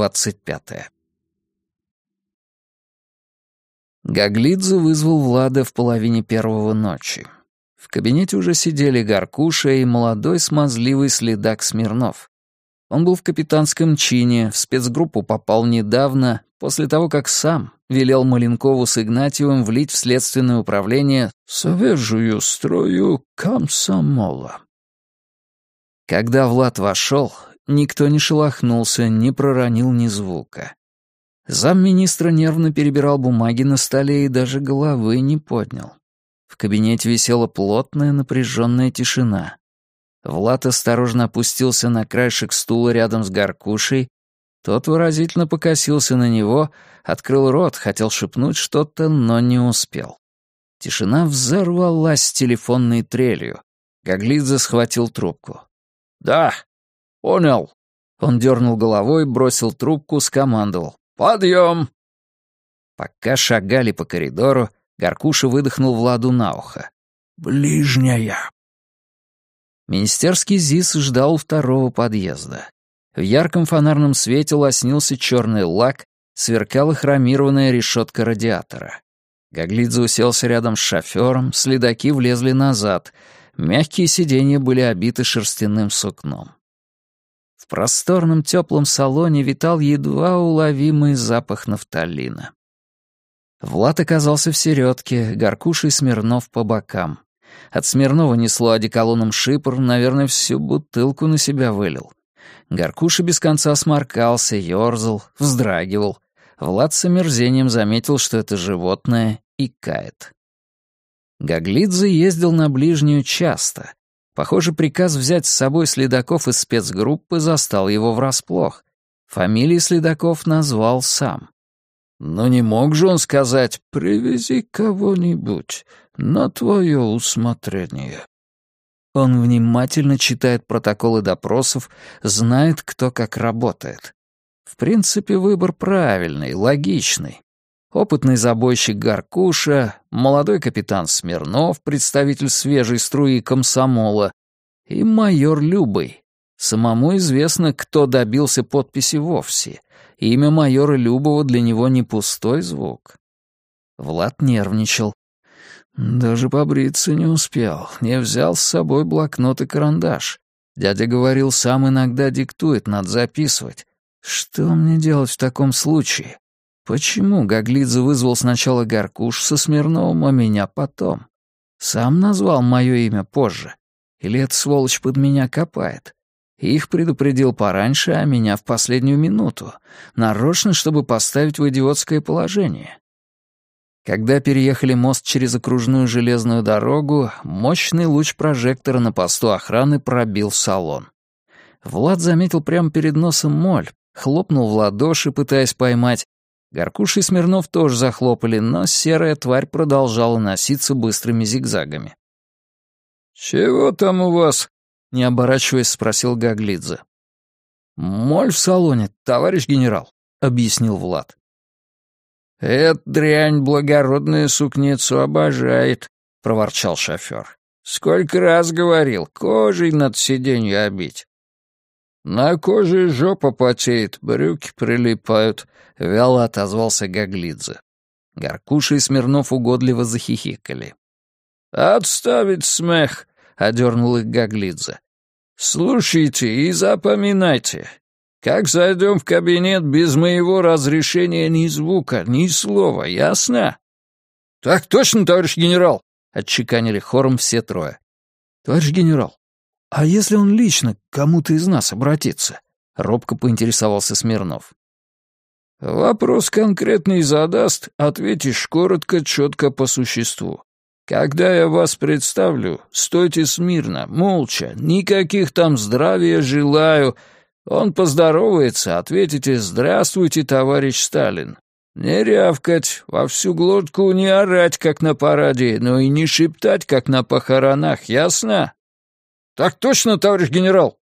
Глава двадцать пятая Гаглидзе вызвал Влада в половине первого ночи. В кабинете уже сидели Гаркуша и молодой смазливый следак Смирнов. Он был в капитанском чине, в спецгруппу попал недавно, после того, как сам велел Маленкову с Игнатьевым влить в следственное управление «свежую строю комсомола». Когда Влад вошел, никто не шелохнулся, не проронил ни звука. Замминистра нервно перебирал бумаги на столе и даже головы не поднял. В кабинете висела плотная напряженная тишина. Влад осторожно опустился на краешек стула рядом с Гаркушей. Тот выразительно покосился на него, открыл рот, хотел шепнуть что-то, но не успел. Тишина взорвалась телефонной трелью. Гаглидзе схватил трубку. «Да, понял». Он дернул головой, бросил трубку, скомандовал. «Подъем!» Пока шагали по коридору, Гаркуша выдохнул Владу на ухо. «Ближняя!» Министерский ЗИС ждал второго подъезда. В ярком фонарном свете лоснился черный лак, сверкала хромированная решетка радиатора. Гаглидзе уселся рядом с шофером, следаки влезли назад. Мягкие сиденья были обиты шерстяным сукном. В просторном теплом салоне витал едва уловимый запах нафталина. Влад оказался в середке, Горкуша и Смирнов по бокам. От Смирнова несло одеколоном шипр, наверное, всю бутылку на себя вылил. Горкуша без конца сморкался, ёрзал, вздрагивал. Влад с омерзением заметил, что это животное, и кает. Гаглидзе ездил на ближнюю часто. Похоже, приказ взять с собой следаков из спецгруппы застал его врасплох. Фамилии следаков назвал сам. Но не мог же он сказать «привези кого-нибудь на твое усмотрение». Он внимательно читает протоколы допросов, знает, кто как работает. В принципе, выбор правильный, логичный. Опытный забойщик Гаркуша, молодой капитан Смирнов, представитель свежей струи комсомола, и майор Любый. Самому известно, кто добился подписи вовсе — Имя майора Любова для него не пустой звук. Влад нервничал. Даже побриться не успел, не взял с собой блокнот и карандаш. Дядя говорил, сам иногда диктует, надо записывать. Что мне делать в таком случае? Почему Гаглидзе вызвал сначала Гаркуш со Смирновым, а меня потом? Сам назвал мое имя позже. Или эта сволочь под меня копает? Их предупредил пораньше, а меня в последнюю минуту, нарочно, чтобы поставить в идиотское положение. Когда переехали мост через окружную железную дорогу, мощный луч прожектора на посту охраны пробил салон. Влад заметил прямо перед носом моль, хлопнул в ладоши, пытаясь поймать. Горкуш и Смирнов тоже захлопали, но серая тварь продолжала носиться быстрыми зигзагами. «Чего там у вас?» Не оборачиваясь, спросил Гаглидзе. «Моль в салоне, товарищ генерал», — объяснил Влад. «Эта дрянь благородную сукницу обожает», — проворчал шофер. «Сколько раз говорил, кожей над сиденью обить». «На коже жопа потеет, брюки прилипают», — вяло отозвался Гаглидзе. Горкуша и Смирнов угодливо захихикали. «Отставить смех!» одернул их Гаглидзе. «Слушайте и запоминайте. Как зайдем в кабинет без моего разрешения ни звука, ни слова, ясно?» «Так точно, товарищ генерал!» — отчеканили хором все трое. «Товарищ генерал, а если он лично к кому-то из нас обратится?» — робко поинтересовался Смирнов. «Вопрос конкретный задаст, ответишь коротко, четко по существу. Когда я вас представлю, стойте смирно, молча, никаких там здравия желаю. Он поздоровается, ответите «Здравствуйте, товарищ Сталин». Не рявкать, во всю глотку не орать, как на параде, но и не шептать, как на похоронах, ясно? Так точно, товарищ генерал.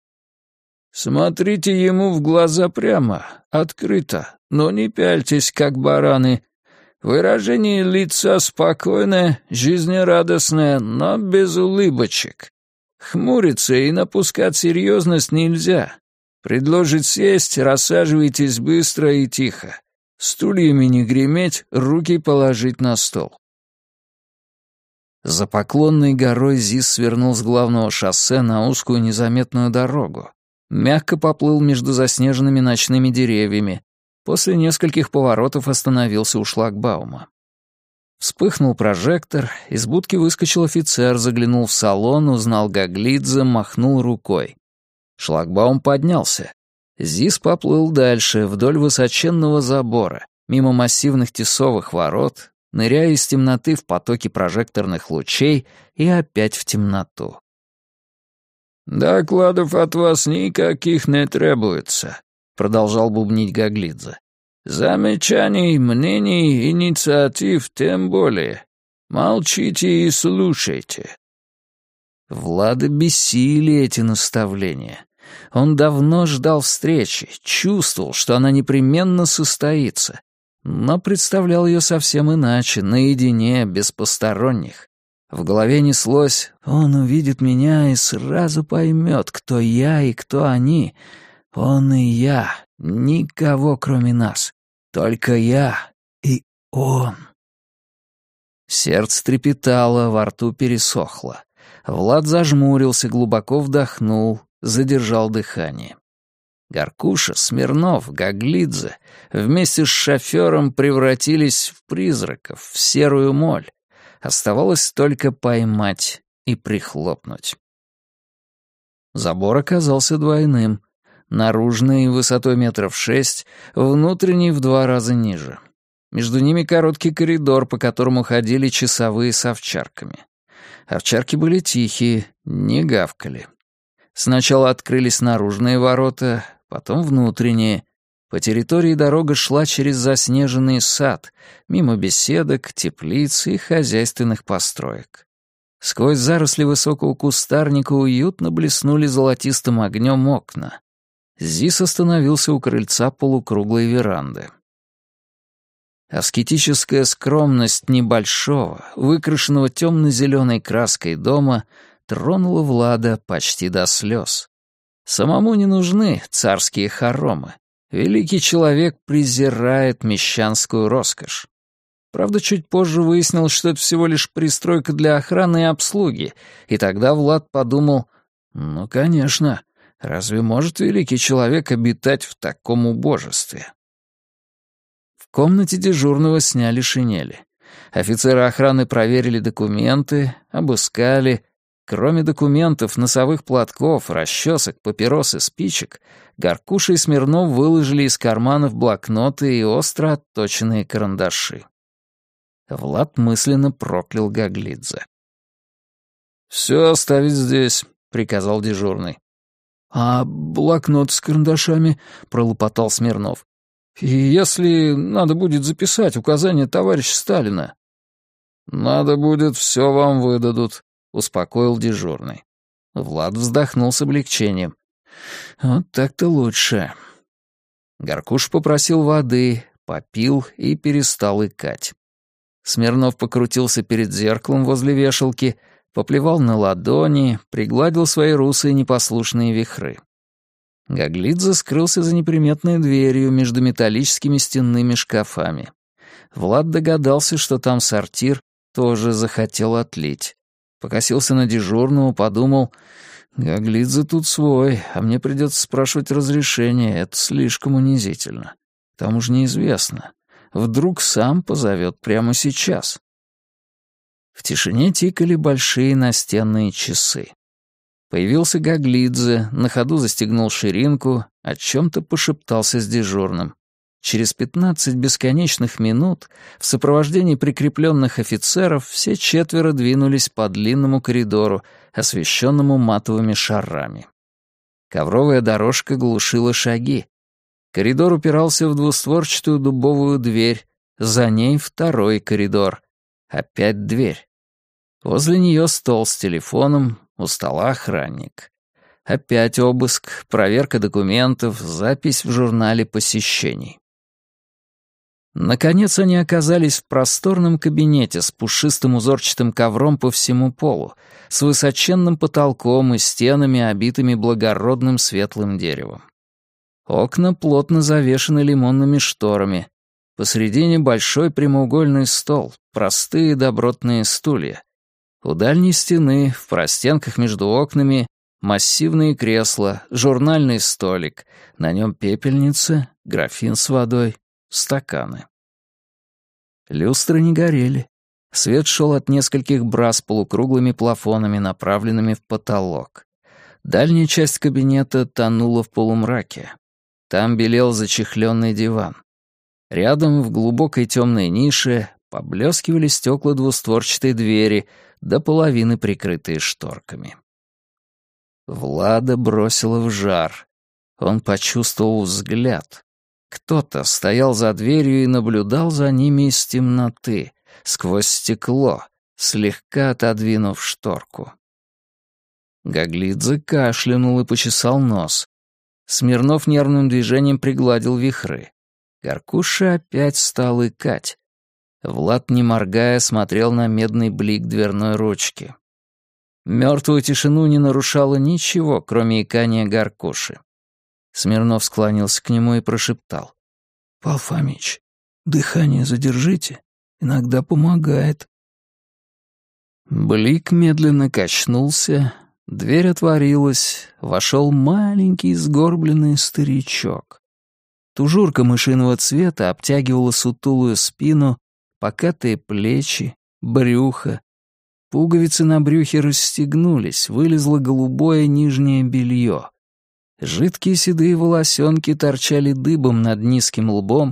Смотрите ему в глаза прямо, открыто, но не пяльтесь, как бараны, Выражение лица спокойное, жизнерадостное, но без улыбочек. Хмуриться и напускать серьезность нельзя. Предложит сесть, рассаживайтесь быстро и тихо. Стульями не греметь, руки положить на стол. За поклонной горой Зис свернул с главного шоссе на узкую незаметную дорогу. Мягко поплыл между заснеженными ночными деревьями. После нескольких поворотов остановился у шлагбаума. Вспыхнул прожектор, из будки выскочил офицер, заглянул в салон, узнал Гаглидзе, махнул рукой. Шлагбаум поднялся. Зис поплыл дальше, вдоль высоченного забора, мимо массивных тесовых ворот, ныряя из темноты в потоки прожекторных лучей и опять в темноту. «Докладов от вас никаких не требуется», — продолжал бубнить Гаглидзе. «Замечаний, мнений, инициатив тем более. Молчите и слушайте». Влада бесили эти наставления. Он давно ждал встречи, чувствовал, что она непременно состоится, но представлял ее совсем иначе, наедине, без посторонних. В голове неслось «Он увидит меня и сразу поймет, кто я и кто они. Он и я, никого кроме нас, только я и он». Сердце трепетало, во рту пересохло. Влад зажмурился, глубоко вдохнул, задержал дыхание. Гаркуша, Смирнов, Гаглидзе вместе с шофером превратились в призраков, в серую моль. Оставалось только поймать и прихлопнуть. Забор оказался двойным. Наружный высотой метров шесть, внутренний в два раза ниже. Между ними короткий коридор, по которому ходили часовые с овчарками. Овчарки были тихие, не гавкали. Сначала открылись наружные ворота, потом внутренние. По территории дорога шла через заснеженный сад, мимо беседок, теплиц и хозяйственных построек. Сквозь заросли высокого кустарника уютно блеснули золотистым огнем окна. Зис остановился у крыльца полукруглой веранды. Аскетическая скромность небольшого, выкрашенного темно-зеленой краской дома тронула Влада почти до слез. Самому не нужны царские хоромы. Великий человек презирает мещанскую роскошь. Правда, чуть позже выяснилось, что это всего лишь пристройка для охраны и обслуги, и тогда Влад подумал, ну, конечно, разве может великий человек обитать в таком убожестве? В комнате дежурного сняли шинели. Офицеры охраны проверили документы, обыскали, Кроме документов, носовых платков, расчесок, папирос и спичек, Гаркуша и Смирнов выложили из карманов блокноты и остро отточенные карандаши. Влад мысленно проклял Гаглидзе. «Все оставить здесь», — приказал дежурный. «А блокнот с карандашами?» — пролопотал Смирнов. «И если надо будет записать указания товарища Сталина?» «Надо будет, все вам выдадут», успокоил дежурный. Влад вздохнул с облегчением. «Вот так-то лучше». Горкуш попросил воды, попил и перестал икать. Смирнов покрутился перед зеркалом возле вешалки, поплевал на ладони, пригладил свои русые непослушные вихры. Гаглидзе скрылся за неприметной дверью между металлическими стенными шкафами. Влад догадался, что там сортир, тоже захотел отлить. Покосился на дежурного, подумал, «Гаглидзе тут свой, а мне придется спрашивать разрешение, это слишком унизительно. К тому же неизвестно. Вдруг сам позовет прямо сейчас». В тишине тикали большие настенные часы. Появился Гаглидзе, на ходу застегнул ширинку, о чем-то пошептался с дежурным. Через пятнадцать бесконечных минут в сопровождении прикрепленных офицеров все четверо двинулись по длинному коридору, освещенному матовыми шарами. Ковровая дорожка глушила шаги. Коридор упирался в двустворчатую дубовую дверь, за ней второй коридор. Опять дверь. Возле нее стол с телефоном, у стола охранник. Опять обыск, проверка документов, запись в журнале посещений. Наконец они оказались в просторном кабинете с пушистым узорчатым ковром по всему полу, с высоченным потолком и стенами, обитыми благородным светлым деревом. Окна плотно завешаны лимонными шторами. Посредине большой прямоугольный стол, простые добротные стулья. У дальней стены, в простенках между окнами, массивные кресла, журнальный столик, на нем пепельница, графин с водой, стаканы. Люстры не горели. Свет шел от нескольких бра с полукруглыми плафонами, направленными в потолок. Дальняя часть кабинета тонула в полумраке. Там белел зачехленный диван. Рядом, в глубокой темной нише, поблескивали стекла двустворчатой двери, до половины прикрытые шторками. Влада бросила в жар. Он почувствовал взгляд. Кто-то стоял за дверью и наблюдал за ними из темноты, сквозь стекло, слегка отодвинув шторку. Гаглидзе кашлянул и почесал нос. Смирнов нервным движением пригладил вихры. Гаркуша опять стал икать. Влад, не моргая, смотрел на медный блик дверной ручки. Мертвую тишину не нарушало ничего, кроме икания Гаркуши. Смирнов склонился к нему и прошептал. «Пал Фомич, дыхание задержите, иногда помогает». Блик медленно качнулся, дверь отворилась, вошел маленький сгорбленный старичок. Тужурка мышиного цвета обтягивала сутулую спину, покатые плечи, брюхо. Пуговицы на брюхе расстегнулись, вылезло голубое нижнее белье. Жидкие седые волосенки торчали дыбом над низким лбом,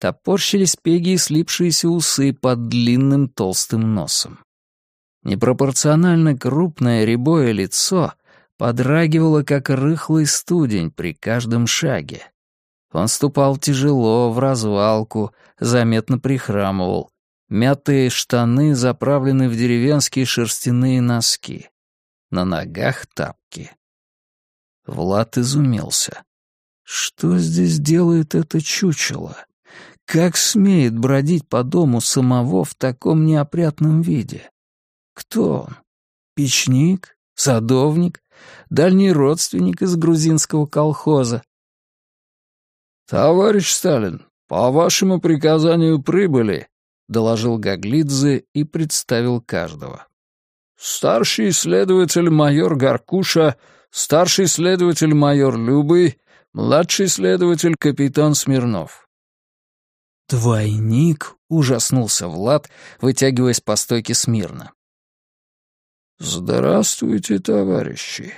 топорщились пеги и слипшиеся усы под длинным толстым носом. Непропорционально крупное рябое лицо подрагивало, как рыхлый студень при каждом шаге. Он ступал тяжело, в развалку, заметно прихрамывал. Мятые штаны заправлены в деревенские шерстяные носки. На ногах тапки. Влад изумился. Что здесь делает это чучело? Как смеет бродить по дому самого в таком неопрятном виде? Кто он? Печник? Садовник? Дальний родственник из грузинского колхоза? «Товарищ Сталин, по вашему приказанию прибыли», — доложил Гаглидзе и представил каждого. «Старший следователь майор Гаркуша старший следователь майор Любый, младший следователь капитан Смирнов. «Двойник?» — ужаснулся Влад, вытягиваясь по стойке смирно. «Здравствуйте, товарищи.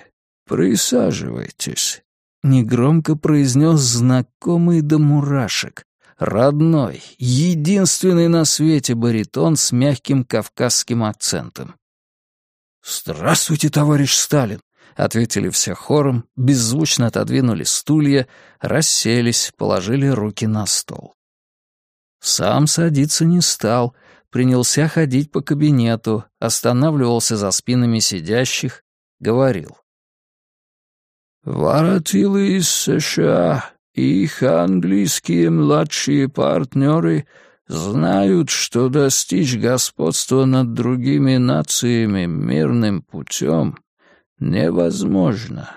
Присаживайтесь», — негромко произнес знакомый до мурашек, родной, единственный на свете баритон с мягким кавказским акцентом. «Здравствуйте, товарищ Сталин!» — ответили все хором, беззвучно отодвинули стулья, расселись, положили руки на стол. Сам садиться не стал, принялся ходить по кабинету, останавливался за спинами сидящих, говорил. «Воротилы из США их английские младшие партнеры знают, что достичь господства над другими нациями мирным путем невозможно.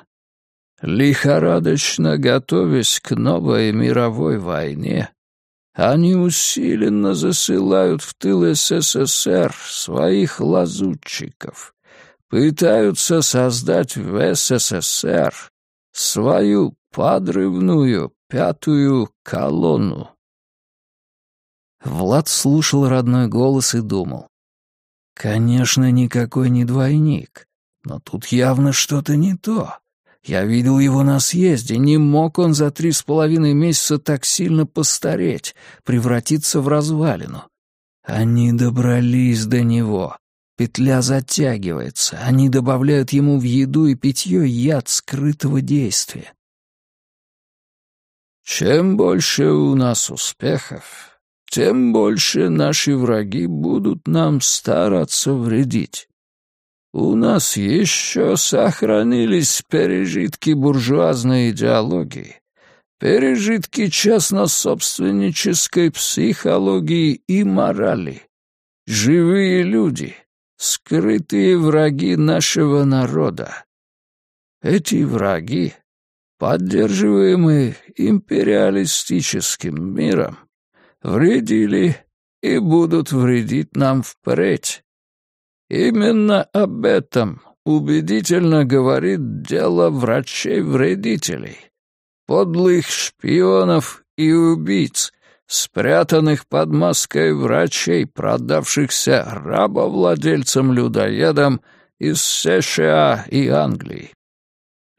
Лихорадочно готовясь к новой мировой войне, они усиленно засылают в тыл СССР своих лазутчиков, пытаются создать в СССР свою подрывную пятую колонну. Влад слушал родной голос и думал. Конечно, никакой не двойник. Но тут явно что-то не то. Я видел его на съезде. Не мог он за три с половиной месяца так сильно постареть, превратиться в развалину. Они добрались до него. Петля затягивается. Они добавляют ему в еду и питье яд скрытого действия. Чем больше у нас успехов, тем больше наши враги будут нам стараться вредить. У нас еще сохранились пережитки буржуазной идеологии, пережитки частно-собственнической психологии и морали. Живые люди, скрытые враги нашего народа. Эти враги — поддерживаемые империалистическим миром, вредили и будут вредить нам впредь. Именно об этом убедительно говорит дело врачей-вредителей, подлых шпионов и убийц, спрятанных под маской врачей, продавшихся рабовладельцам-людоедам из США и Англии.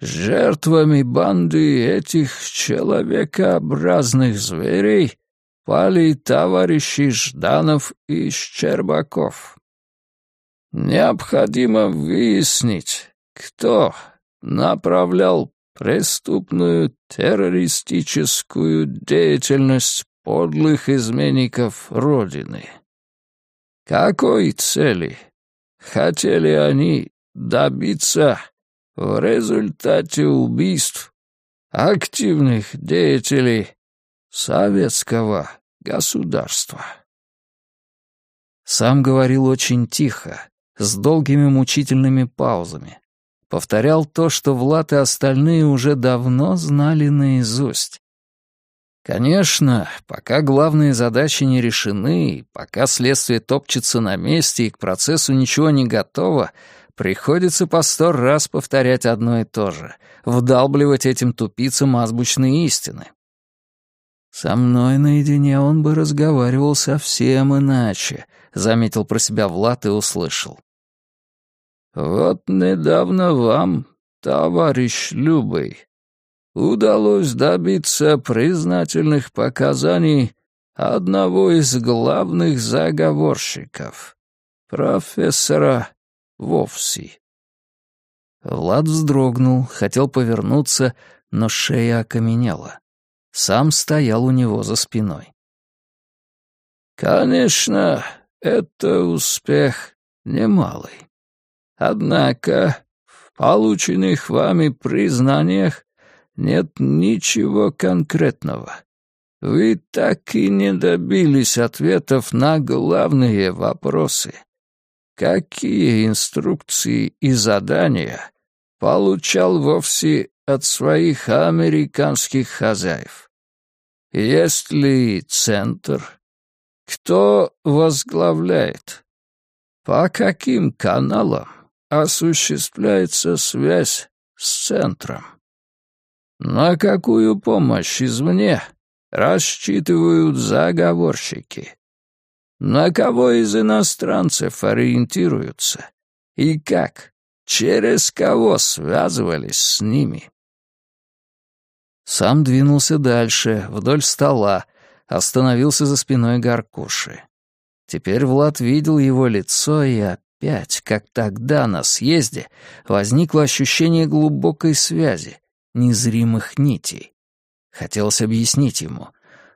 Жертвами банды этих человекообразных зверей пали товарищи Жданов и Щербаков. Необходимо выяснить, кто направлял преступную террористическую деятельность подлых изменников Родины. Какой цели хотели они добиться в результате убийств активных деятелей советского государства. Сам говорил очень тихо, с долгими мучительными паузами. Повторял то, что Влад и остальные уже давно знали наизусть. Конечно, пока главные задачи не решены, пока следствие топчется на месте и к процессу ничего не готово, Приходится по сто раз повторять одно и то же, вдалбливать этим тупицам азбучные истины. «Со мной наедине он бы разговаривал совсем иначе», — заметил про себя Влад и услышал. «Вот недавно вам, товарищ Любый, удалось добиться признательных показаний одного из главных заговорщиков, профессора Вовсе. Влад вздрогнул, хотел повернуться, но шея окаменела. Сам стоял у него за спиной. «Конечно, это успех немалый. Однако в полученных вами признаниях нет ничего конкретного. Вы так и не добились ответов на главные вопросы. Какие инструкции и задания получал вовсе от своих американских хозяев? Есть ли центр? Кто возглавляет? По каким каналам осуществляется связь с центром? На какую помощь извне рассчитывают заговорщики? На кого из иностранцев ориентируются? И как? Через кого связывались с ними? Сам двинулся дальше, вдоль стола, остановился за спиной Гаркуши. Теперь Влад видел его лицо, и опять, как тогда на съезде, возникло ощущение глубокой связи, незримых нитей. Хотелось объяснить ему.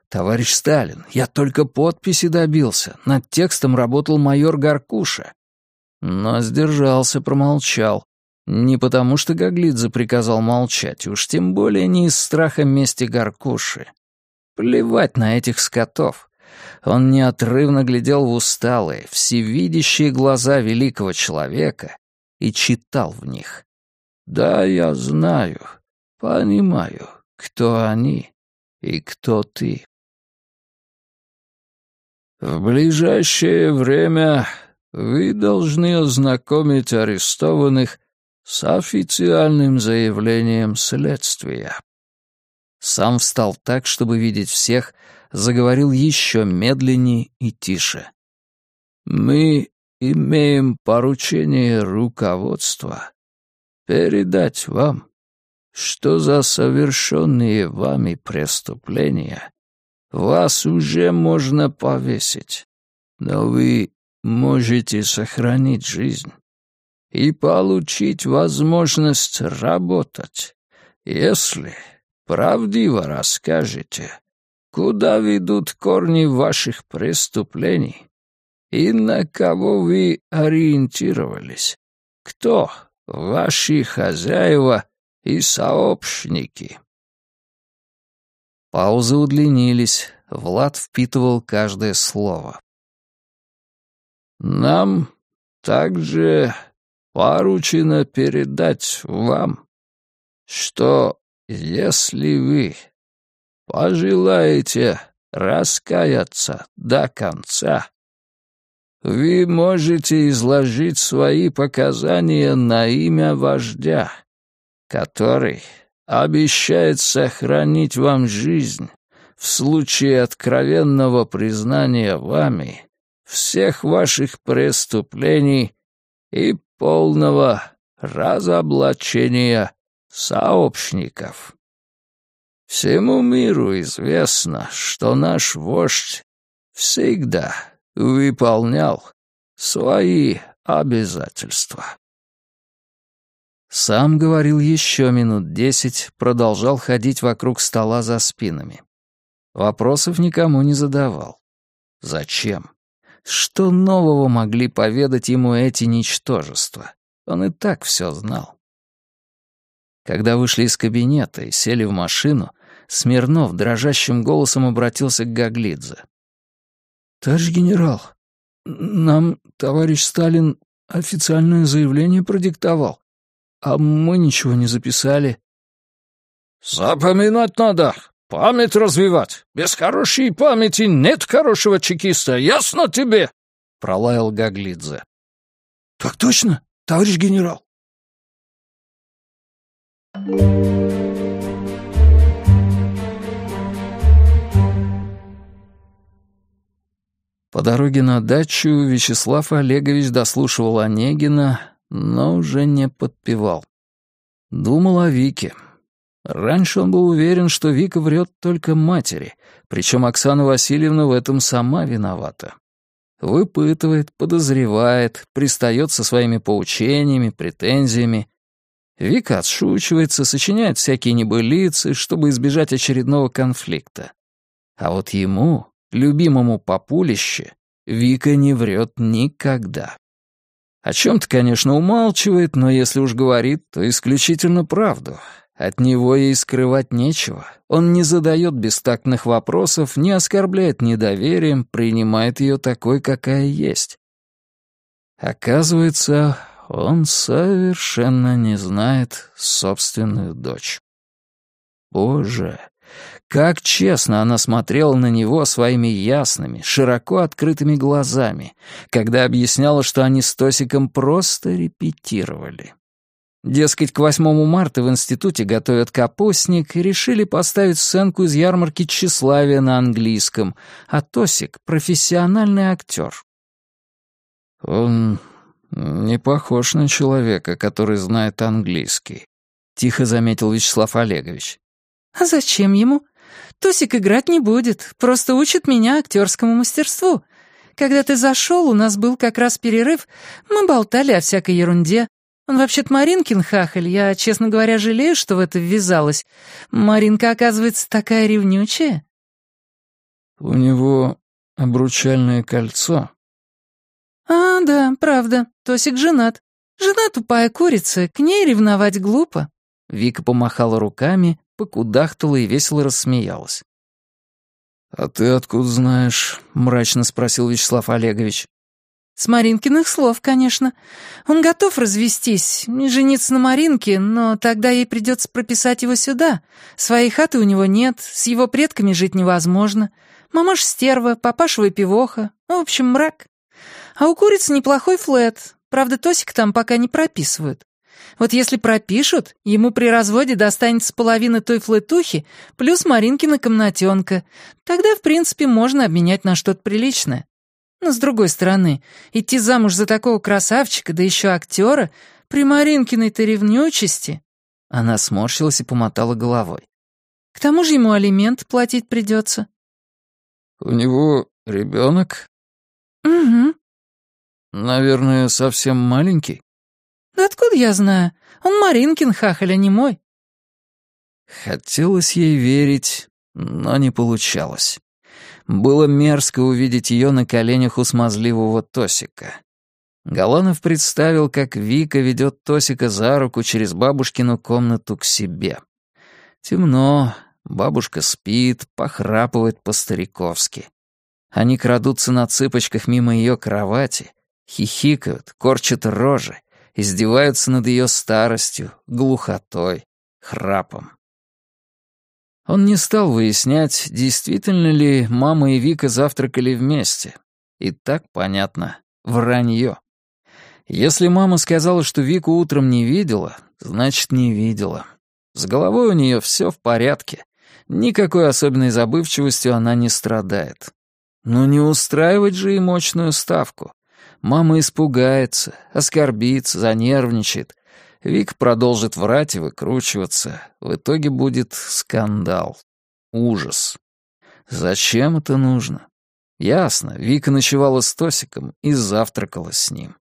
«Товарищ Сталин, я только подписи добился. Над текстом работал майор Гаркуша». Но сдержался, промолчал. Не потому, что Гаглидзе приказал молчать, уж тем более не из страха мести Гаркуши. Плевать на этих скотов. Он неотрывно глядел в усталые, всевидящие глаза великого человека и читал в них. «Да, я знаю, понимаю, кто они и кто ты». В ближайшее время вы должны ознакомить арестованных с официальным заявлением следствия. Сам встал так, чтобы видеть всех, заговорил еще медленнее и тише. Мы имеем поручение руководства передать вам, что за совершенные вами преступления вас уже можно повесить, но вы можете сохранить жизнь и получить возможность работать, если правдиво расскажете, куда ведут корни ваших преступлений и на кого вы ориентировались, кто ваши хозяева и сообщники. Паузы удлинились, Влад впитывал каждое слово. «Нам также поручено передать вам, что если вы пожелаете раскаяться до конца, вы можете изложить свои показания на имя вождя, который обещает сохранить вам жизнь в случае откровенного признания вами всех ваших преступлений и полного разоблачения сообщников. Всему миру известно, что наш вождь всегда выполнял свои обязательства. Сам говорил еще минут десять, продолжал ходить вокруг стола за спинами. Вопросов никому не задавал. Зачем? Что нового могли поведать ему эти ничтожества? Он и так все знал. Когда вышли из кабинета и сели в машину, Смирнов дрожащим голосом обратился к Гаглидзе. «Товарищ генерал, нам товарищ Сталин официальное заявление продиктовал, а мы ничего не записали». «Запоминать надо, память развивать. Без хорошей памяти нет хорошего чекиста, ясно тебе?» — пролаял Гаглидзе. «Так точно, товарищ генерал». По дороге на дачу Вячеслав Олегович дослушивал Онегина, но уже не подпевал. Думал о Вике. Раньше он был уверен, что Вика врет только матери, причем Оксана Васильевна в этом сама виновата. Выпытывает, подозревает, пристает со своими поучениями, претензиями. Вика отшучивается, сочиняет всякие небылицы, чтобы избежать очередного конфликта. А вот ему, любимому папулище, Вика не врет никогда. О чем-то, конечно, умалчивает, но если уж говорит, то исключительно правду. От него ей скрывать нечего. Он не задает бестактных вопросов, не оскорбляет недоверием, принимает ее такой, какая есть. Оказывается, он совершенно не знает собственную дочь. Боже, как честно она смотрела на него своими ясными, широко открытыми глазами, когда объясняла, что они с Тосиком просто репетировали. Дескать, к 8 марта в институте готовят капустник и решили поставить сценку из ярмарки тщеславия на английском, а Тосик — профессиональный актер. «Он не похож на человека, который знает английский», — тихо заметил Вячеслав Олегович. «А зачем ему? Тосик играть не будет, просто учит меня актерскому мастерству. Когда ты зашел, у нас был как раз перерыв, мы болтали о всякой ерунде. Он вообще-то Маринкин хахаль, я, честно говоря, жалею, что в это ввязалась. Маринка, оказывается, такая ревнючая». «У него обручальное кольцо». «А, да, правда, Тосик женат. Жена тупая курица, к ней ревновать глупо». Вика помахала руками, покудахтала и весело рассмеялась. «А ты откуда знаешь?» — мрачно спросил Вячеслав Олегович. «С Маринкиных слов, конечно. Он готов развестись, жениться на Маринке, но тогда ей придется прописать его сюда. Своей хаты у него нет, с его предками жить невозможно. Мамаш стерва, папаша выпивоха, в общем, мрак. А у курицы неплохой флет, правда, Тосик там пока не прописывают. Вот если пропишут, ему при разводе достанется половина той флетухи плюс Маринкина комнатенка. Тогда, в принципе, можно обменять на что-то приличное. Но, с другой стороны, идти замуж за такого красавчика, да еще актера, при Маринкиной-то ревнючести... Она сморщилась и помотала головой. К тому же ему алимент платить придется. «У него ребенок?» «Угу». «Наверное, совсем маленький?» «Да откуда я знаю? Он Маринкин хахаль, а не мой». Хотелось ей верить, но не получалось. Было мерзко увидеть ее на коленях у смазливого Тосика. Голанов представил, как Вика ведет Тосика за руку через бабушкину комнату к себе. Темно, бабушка спит, похрапывает по-стариковски. Они крадутся на цыпочках мимо ее кровати, хихикают, корчат рожи, издеваются над ее старостью, глухотой, храпом. Он не стал выяснять, действительно ли мама и Вика завтракали вместе. И так понятно. Вранье. Если мама сказала, что Вику утром не видела, значит, не видела. С головой у нее все в порядке. Никакой особенной забывчивостью она не страдает. Но не устраивать же и мощную ставку. Мама испугается, оскорбится, занервничает. Вик продолжит врать и выкручиваться. В итоге будет скандал. Ужас. Зачем это нужно? Ясно, Вика ночевала с Тосиком и завтракала с ним.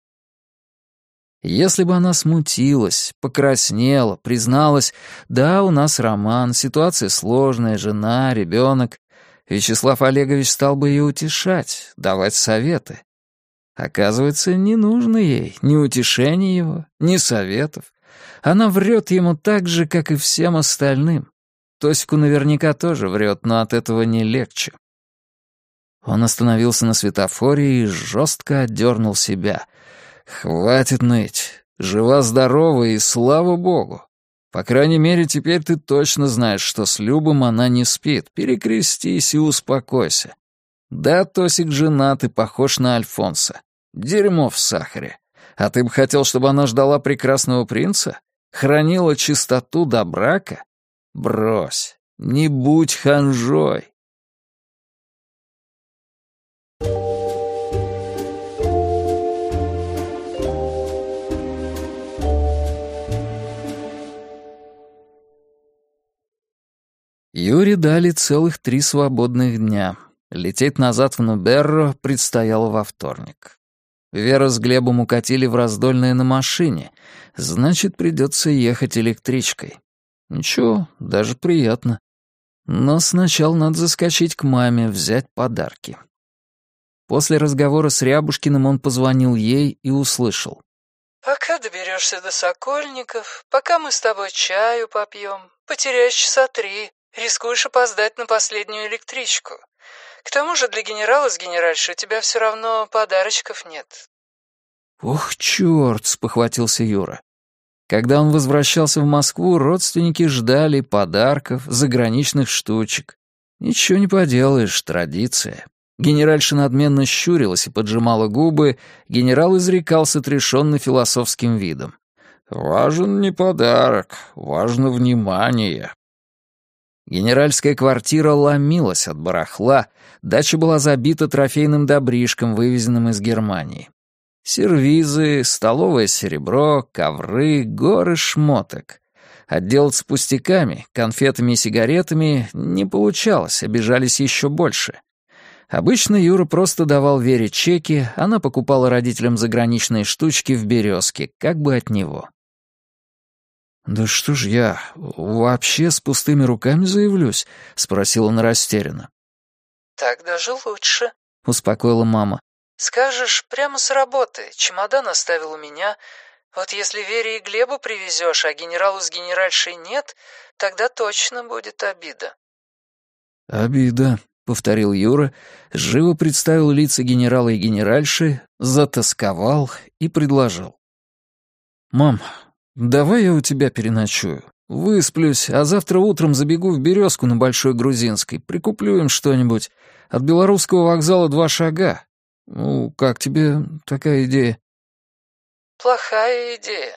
Если бы она смутилась, покраснела, призналась, да, у нас роман, ситуация сложная, жена, ребенок, Вячеслав Олегович стал бы ее утешать, давать советы. Оказывается, не нужно ей ни утешения его, ни советов. Она врет ему так же, как и всем остальным. Тосику наверняка тоже врет, но от этого не легче. Он остановился на светофоре и жестко отдернул себя. «Хватит ныть. Жива-здорова и слава богу. По крайней мере, теперь ты точно знаешь, что с Любом она не спит. Перекрестись и успокойся. Да, Тосик женат и похож на Альфонса. Дерьмо в сахаре. А ты бы хотел, чтобы она ждала прекрасного принца? Хранила чистоту до брака? Брось. Не будь ханжой. Юре дали целых три свободных дня. Лететь назад в Нуберро предстояло во вторник. Вера с Глебом укатили в раздольное на машине, значит, придется ехать электричкой. Ничего, даже приятно. Но сначала надо заскочить к маме, взять подарки. После разговора с Рябушкиным он позвонил ей и услышал. «Пока доберешься до Сокольников, пока мы с тобой чаю попьем, потеряешь часа три. Рискуешь опоздать на последнюю электричку. К тому же для генерала с генеральшей у тебя все равно подарочков нет». «Ох, черт!» — спохватился Юра. Когда он возвращался в Москву, родственники ждали подарков, заграничных штучек. Ничего не поделаешь, традиция. Генеральша надменно щурилась и поджимала губы, генерал изрекал с отрешенно философским видом. «Важен не подарок, важно внимание». Генеральская квартира ломилась от барахла, дача была забита трофейным добришком, вывезенным из Германии. Сервизы, столовое серебро, ковры, горы шмоток. Отделаться пустяками, конфетами и сигаретами не получалось, обижались еще больше. Обычно Юра просто давал Вере чеки, она покупала родителям заграничные штучки в «Березке», как бы от него. «Да что ж я вообще с пустыми руками заявлюсь?» — спросила она растерянно. «Так даже лучше», — успокоила мама. «Скажешь, прямо с работы. Чемодан оставил у меня. Вот если Вере и Глебу привезешь, а генералу с генеральшей нет, тогда точно будет обида». «Обида», — повторил Юра, живо представил лица генерала и генеральши, затасковал и предложил. «Мам, «Давай я у тебя переночую. Высплюсь, а завтра утром забегу в «Березку» на Большой Грузинской, прикуплю им что-нибудь. От белорусского вокзала два шага. Ну, как тебе такая идея?» «Плохая идея.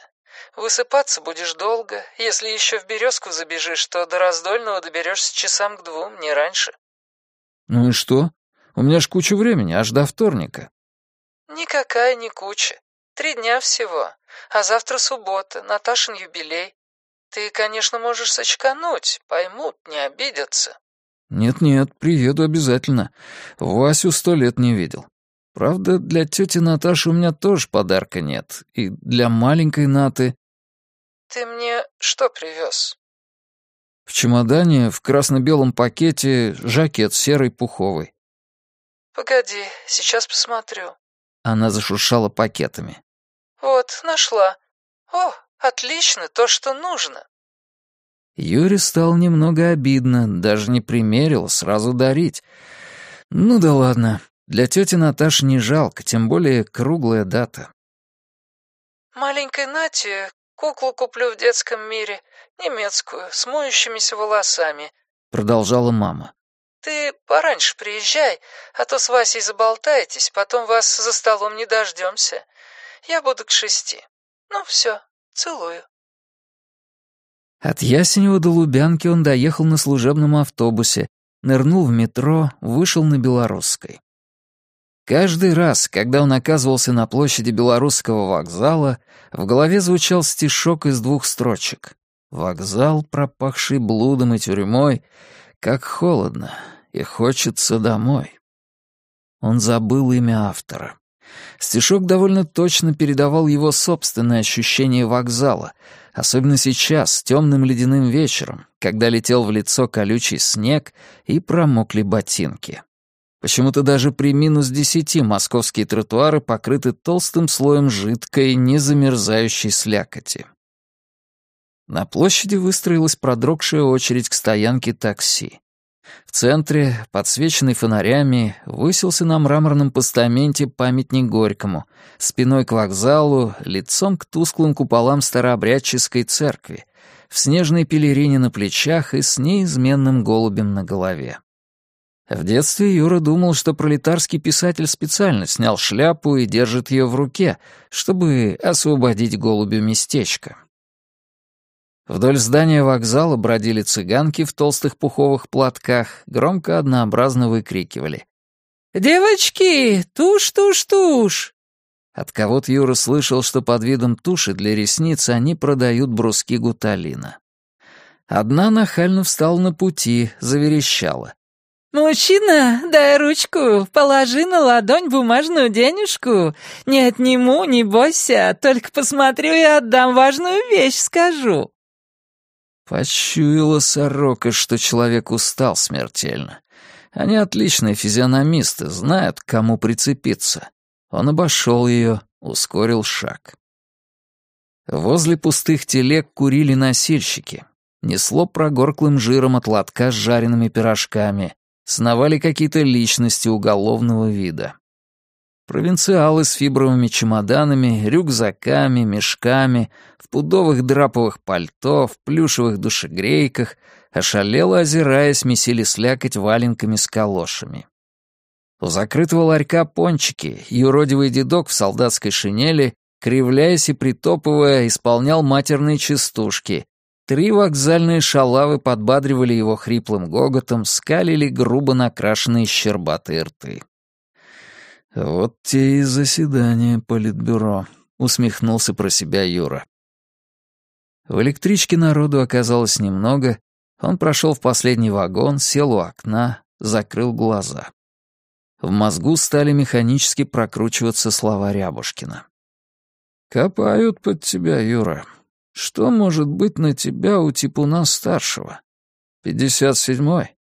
Высыпаться будешь долго. Если еще в «Березку» забежишь, то до Раздольного доберешься часам к двум, не раньше». «Ну и что? У меня ж куча времени, аж до вторника». «Никакая не куча. Три дня всего. А завтра суббота, Наташин юбилей. Ты, конечно, можешь сочкануть, поймут, не обидятся». «Нет-нет, приеду обязательно. Васю сто лет не видел. Правда, для тети Наташи у меня тоже подарка нет. И для маленькой Наты...» «Ты мне что привез?» В чемодане в красно-белом пакете жакет серый пуховый. «Погоди, сейчас посмотрю». Она зашуршала пакетами. «Вот, нашла. О, отлично, то, что нужно». Юре стало немного обидно, даже не примерил, сразу дарить. Ну да ладно, для тети Наташи не жалко, тем более круглая дата. «Маленькой Нате куклу куплю в детском мире, немецкую, с моющимися волосами. продолжала мама. «Ты пораньше приезжай, а то с Васей заболтаетесь, потом вас за столом не дождемся. Я буду к шести. Ну все, целую». От Ясенева до Лубянки он доехал на служебном автобусе, нырнул в метро, вышел на Белорусской. Каждый раз, когда он оказывался на площади Белорусского вокзала, в голове звучал стишок из двух строчек. «Вокзал, пропахший блудом и тюрьмой, как холодно, и хочется домой». Он забыл имя автора. Стишок довольно точно передавал его собственное ощущение вокзала, особенно сейчас, темным ледяным вечером, когда летел в лицо колючий снег и промокли ботинки. Почему-то даже при минус десяти московские тротуары покрыты толстым слоем жидкой, незамерзающей слякоти. На площади выстроилась продрогшая очередь к стоянке такси. В центре, подсвеченный фонарями, высился на мраморном постаменте памятник Горькому, спиной к вокзалу, лицом к тусклым куполам старообрядческой церкви, в снежной пелерине на плечах и с неизменным голубем на голове. В детстве Юра думал, что пролетарский писатель специально снял шляпу и держит ее в руке, чтобы освободить голубю местечко. Вдоль здания вокзала бродили цыганки в толстых пуховых платках, громко однообразно выкрикивали. «Девочки, туш-туш-туш!» От кого-то Юра слышал, что под видом туши для ресниц они продают бруски гуталина. Одна нахально встала на пути, заверещала. «Мужчина, дай ручку, положи на ладонь бумажную денежку. Не отниму, не бойся, только посмотрю и отдам важную вещь, скажу». Почуяла сорока, что человек устал смертельно. Они отличные физиономисты, знают, к кому прицепиться. Он обошел ее, ускорил шаг. Возле пустых телег курили носильщики. Несло прогорклым жиром от лотка с жареными пирожками. Сновали какие-то личности уголовного вида. Провинциалы с фибровыми чемоданами, рюкзаками, мешками, в пудовых драповых пальто, в плюшевых душегрейках, ошалело озираясь, месили слякоть валенками с калошами. У закрытого ларька пончики юродивый дедок в солдатской шинели, кривляясь и притопывая, исполнял матерные частушки. Три вокзальные шалавы подбадривали его хриплым гоготом, скалили грубо накрашенные щербатые рты. «Вот те и заседания Политбюро», — усмехнулся про себя Юра. В электричке народу оказалось немного, он прошел в последний вагон, сел у окна, закрыл глаза. В мозгу стали механически прокручиваться слова Рябушкина. «Копают под тебя, Юра. Что может быть на тебя у Типуна-старшего? Пятьдесят седьмой?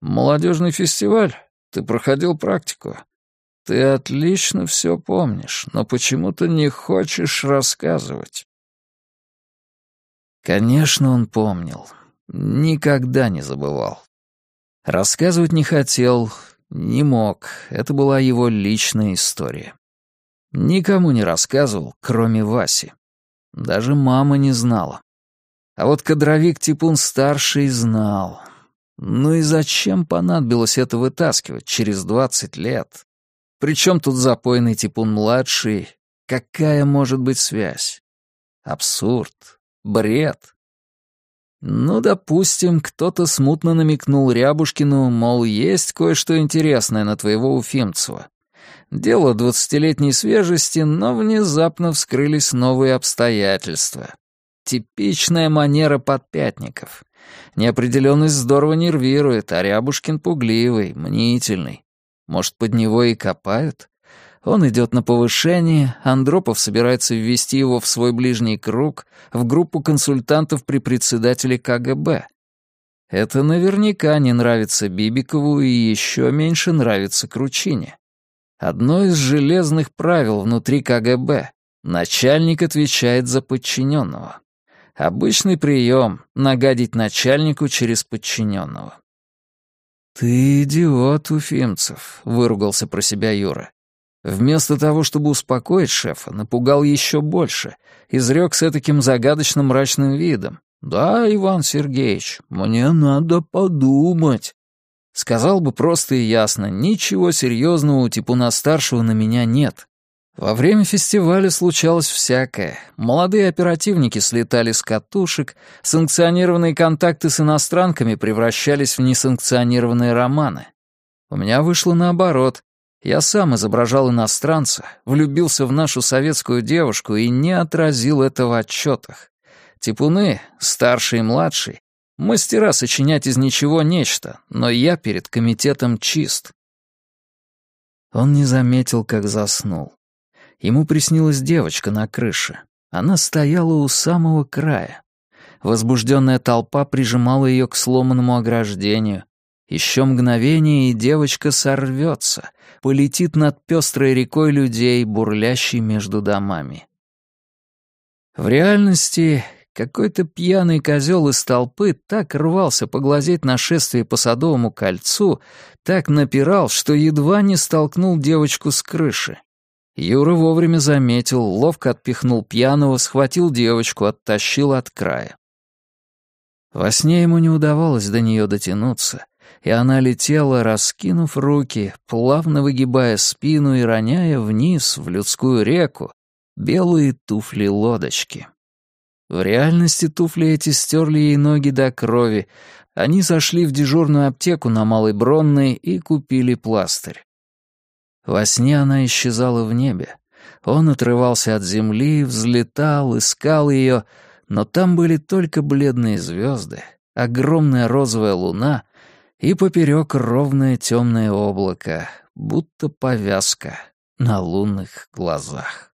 Молодежный фестиваль? Ты проходил практику. Ты отлично все помнишь, но почему-то не хочешь рассказывать. Конечно, он помнил. Никогда не забывал. Рассказывать не хотел, не мог. Это была его личная история. Никому не рассказывал, кроме Васи. Даже мама не знала. А вот кадровик Типун-старший знал. Ну и зачем понадобилось это вытаскивать через двадцать лет? Причем тут запойный типун-младший? Какая может быть связь? Абсурд. Бред. Ну, допустим, кто-то смутно намекнул Рябушкину, мол, есть кое-что интересное на твоего Уфимцева. Дело двадцатилетней свежести, но внезапно вскрылись новые обстоятельства. Типичная манера подпятников. Неопределенность здорово нервирует, а Рябушкин пугливый, мнительный. Может, под него и копают? Он идет на повышение, Андропов собирается ввести его в свой ближний круг, в группу консультантов при председателе КГБ. Это наверняка не нравится Бибикову и еще меньше нравится Кручине. Одно из железных правил внутри КГБ — начальник отвечает за подчиненного. Обычный прием — нагадить начальнику через подчиненного. «Ты идиот, Уфимцев», — выругался про себя Юра. Вместо того, чтобы успокоить шефа, напугал еще больше, изрек с таким загадочным мрачным видом. «Да, Иван Сергеевич, мне надо подумать». Сказал бы просто и ясно, ничего серьезного у Типуна-старшего на меня нет. Во время фестиваля случалось всякое. Молодые оперативники слетали с катушек, санкционированные контакты с иностранками превращались в несанкционированные романы. У меня вышло наоборот. Я сам изображал иностранца, влюбился в нашу советскую девушку и не отразил это в отчетах. Типуны, старший и младший, мастера сочинять из ничего нечто, но я перед комитетом чист. Он не заметил, как заснул. Ему приснилась девочка на крыше. Она стояла у самого края. Возбужденная толпа прижимала ее к сломанному ограждению. Еще мгновение, и девочка сорвется, полетит над пестрой рекой людей, бурлящей между домами. В реальности какой-то пьяный козел из толпы так рвался поглазеть на шествие по Садовому кольцу, так напирал, что едва не столкнул девочку с крыши. Юра вовремя заметил, ловко отпихнул пьяного, схватил девочку, оттащил от края. Во сне ему не удавалось до нее дотянуться, и она летела, раскинув руки, плавно выгибая спину и роняя вниз, в людскую реку, белые туфли-лодочки. В реальности туфли эти стерли ей ноги до крови. Они зашли в дежурную аптеку на Малой Бронной и купили пластырь. Во сне она исчезала в небе. Он отрывался от земли, взлетал, искал ее, но там были только бледные звезды, огромная розовая луна и поперек ровное темное облако, будто повязка на лунных глазах.